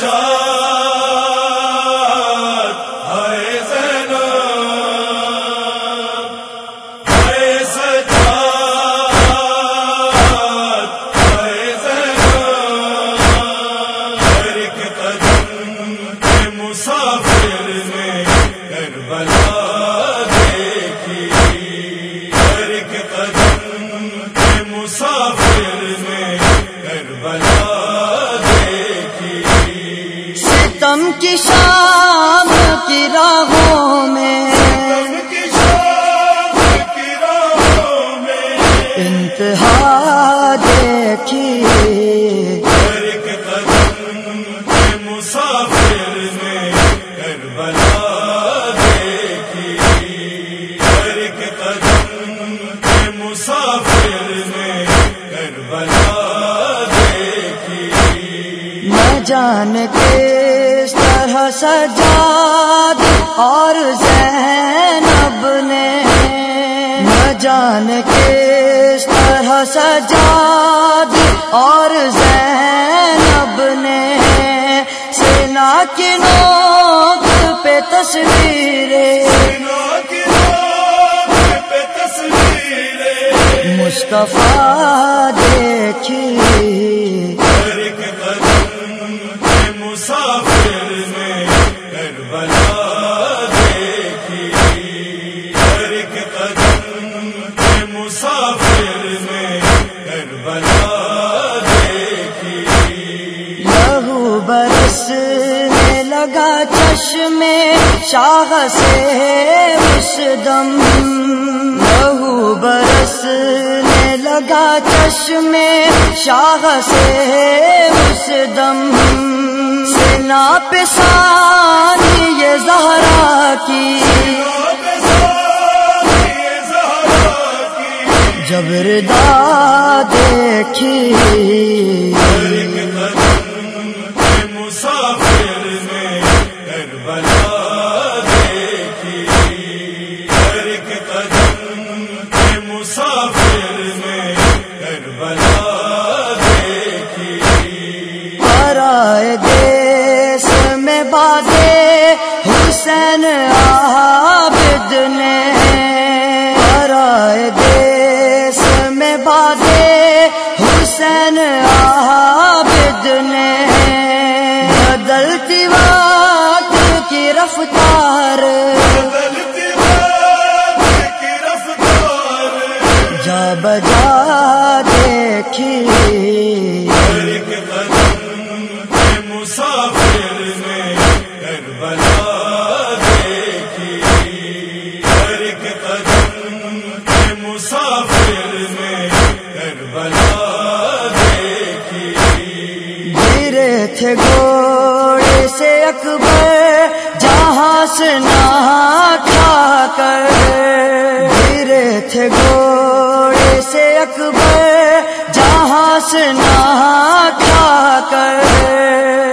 ستم کی شام کی راہوں میں۔ انتہا دیکھی مسافر میں کربلا دیکھی ایک قدم مسافر میں کربلا دیکھی نہ جان کس طرح سجاد اور زینب نے نہ جان کس طرح سجاد اور زینب نے سینا کی نوک پہ تصویریں تصویریں مصطفیٰ دیکھی لگا چشمے شاہ سے اس دم لہو برسنے لگا چشمے شاہ سے اس دم سنا پسانی یہ زہرا کی جبردا دیکھی عابد نے پرائے دیس میں بادے حسین عابد نے بدلتی وقت کی رفتار بدلتی بات کی رفتار جا بجا دیکھی مسافر میں کربلا گرے تھے گھوڑے سے اکبر جہاں سے نہ کھا کر گرے تھے گھوڑے سے اکبر جہاں سے نہ کھا کر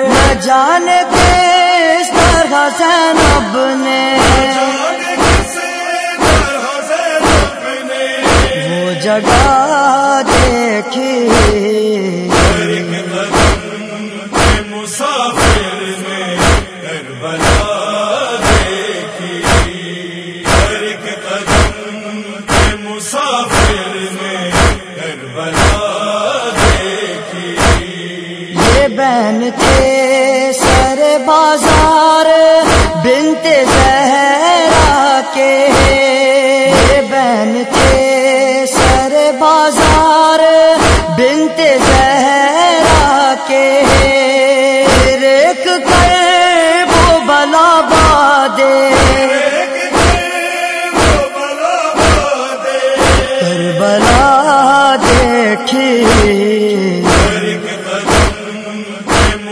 نہ جانے کس طرح زینب نے، وہ جگہ دیکھی۔ یہ بہن تھے سر بازار بنت زہرا کے یہ بہن تھے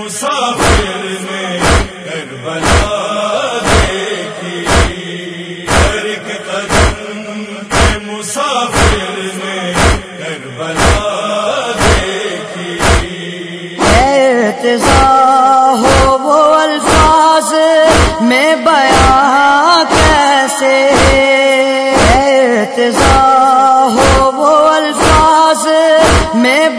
مسافر میں کربلا دیکھی۔ ایک قدم مسافر میں کربلا دیکھی۔ اعتزا ہو وہ الفاظ میں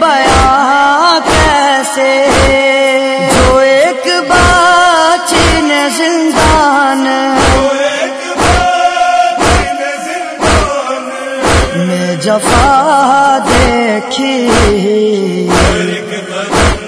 ایک